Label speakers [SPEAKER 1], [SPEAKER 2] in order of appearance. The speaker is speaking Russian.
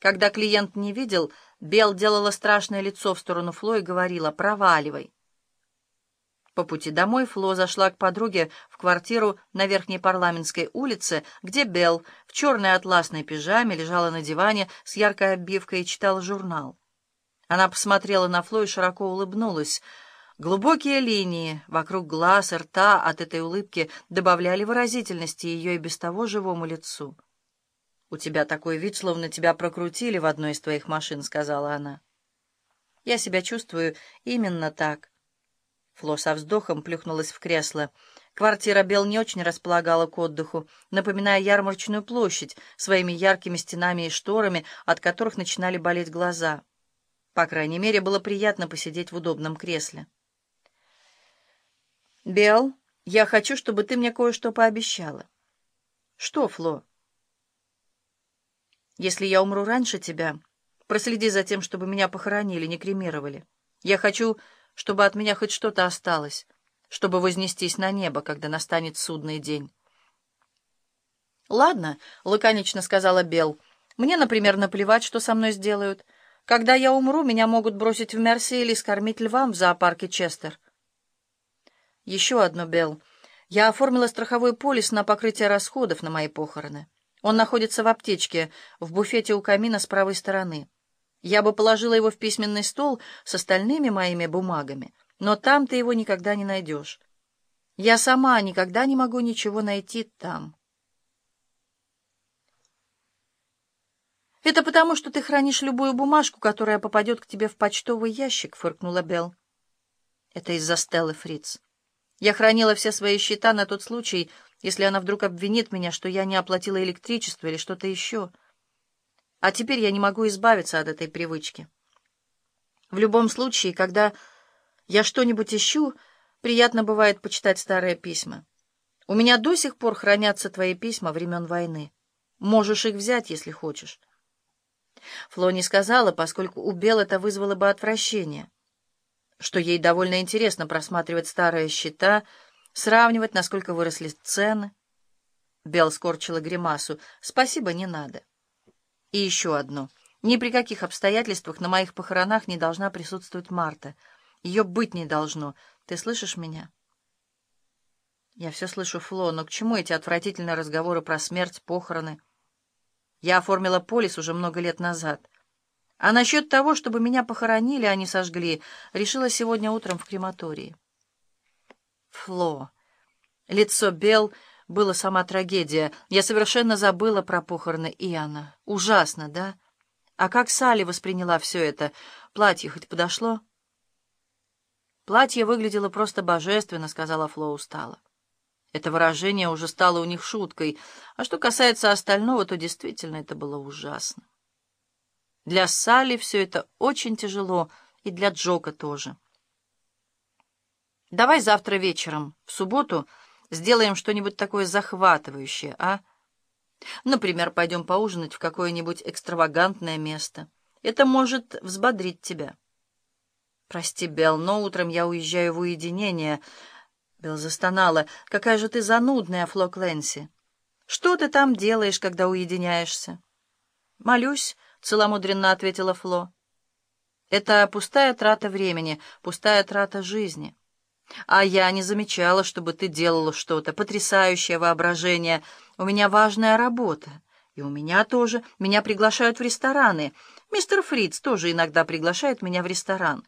[SPEAKER 1] Когда клиент не видел, Бел делала страшное лицо в сторону Фло и говорила «проваливай». По пути домой Фло зашла к подруге в квартиру на Верхней Парламентской улице, где Бел в черной атласной пижаме лежала на диване с яркой обивкой и читала журнал. Она посмотрела на Фло и широко улыбнулась. Глубокие линии вокруг глаз и рта от этой улыбки добавляли выразительности ее и без того живому лицу. «У тебя такой вид, словно тебя прокрутили в одной из твоих машин», — сказала она. «Я себя чувствую именно так». Фло со вздохом плюхнулась в кресло. Квартира Бел не очень располагала к отдыху, напоминая ярмарочную площадь своими яркими стенами и шторами, от которых начинали болеть глаза. По крайней мере, было приятно посидеть в удобном кресле. «Бел, я хочу, чтобы ты мне кое-что пообещала». «Что, Фло?» Если я умру раньше тебя, проследи за тем, чтобы меня похоронили, не кремировали. Я хочу, чтобы от меня хоть что-то осталось, чтобы вознестись на небо, когда настанет судный день. «Ладно», — лаконично сказала Бел. «Мне, например, наплевать, что со мной сделают. Когда я умру, меня могут бросить в Мерси или скормить львам в зоопарке Честер». «Еще одно, Бел. Я оформила страховой полис на покрытие расходов на мои похороны». Он находится в аптечке, в буфете у камина с правой стороны. Я бы положила его в письменный стол с остальными моими бумагами, но там ты его никогда не найдешь. Я сама никогда не могу ничего найти там. «Это потому, что ты хранишь любую бумажку, которая попадет к тебе в почтовый ящик», — фыркнула Белл. «Это из-за Стеллы Фриц. Я хранила все свои счета на тот случай, если она вдруг обвинит меня, что я не оплатила электричество или что-то еще. А теперь я не могу избавиться от этой привычки. В любом случае, когда я что-нибудь ищу, приятно бывает почитать старые письма. У меня до сих пор хранятся твои письма времен войны. Можешь их взять, если хочешь. Фло не сказала, поскольку у Бел это вызвало бы отвращение, что ей довольно интересно просматривать старые счета, Сравнивать, насколько выросли цены. Белл скорчила гримасу. «Спасибо, не надо». И еще одно. Ни при каких обстоятельствах на моих похоронах не должна присутствовать Марта. Ее быть не должно. Ты слышишь меня? Я все слышу, Фло, но к чему эти отвратительные разговоры про смерть, похороны? Я оформила полис уже много лет назад. А насчет того, чтобы меня похоронили, а не сожгли, решила сегодня утром в крематории. Фло. Лицо Бел было сама трагедия. Я совершенно забыла про похороны Иоанна. Ужасно, да? А как Салли восприняла все это? Платье хоть подошло? Платье выглядело просто божественно, сказала Фло устало. Это выражение уже стало у них шуткой. А что касается остального, то действительно это было ужасно. Для Салли все это очень тяжело, и для Джока тоже. Давай завтра вечером, в субботу, сделаем что-нибудь такое захватывающее, а? Например, пойдем поужинать в какое-нибудь экстравагантное место. Это может взбодрить тебя. Прости, Белл, но утром я уезжаю в уединение. Белл застонала. Какая же ты занудная, Фло Кленси. Что ты там делаешь, когда уединяешься? Молюсь, целомудренно ответила Фло. Это пустая трата времени, пустая трата жизни. А я не замечала, чтобы ты делала что-то. Потрясающее воображение. У меня важная работа. И у меня тоже. Меня приглашают в рестораны. Мистер Фриц тоже иногда приглашает меня в ресторан.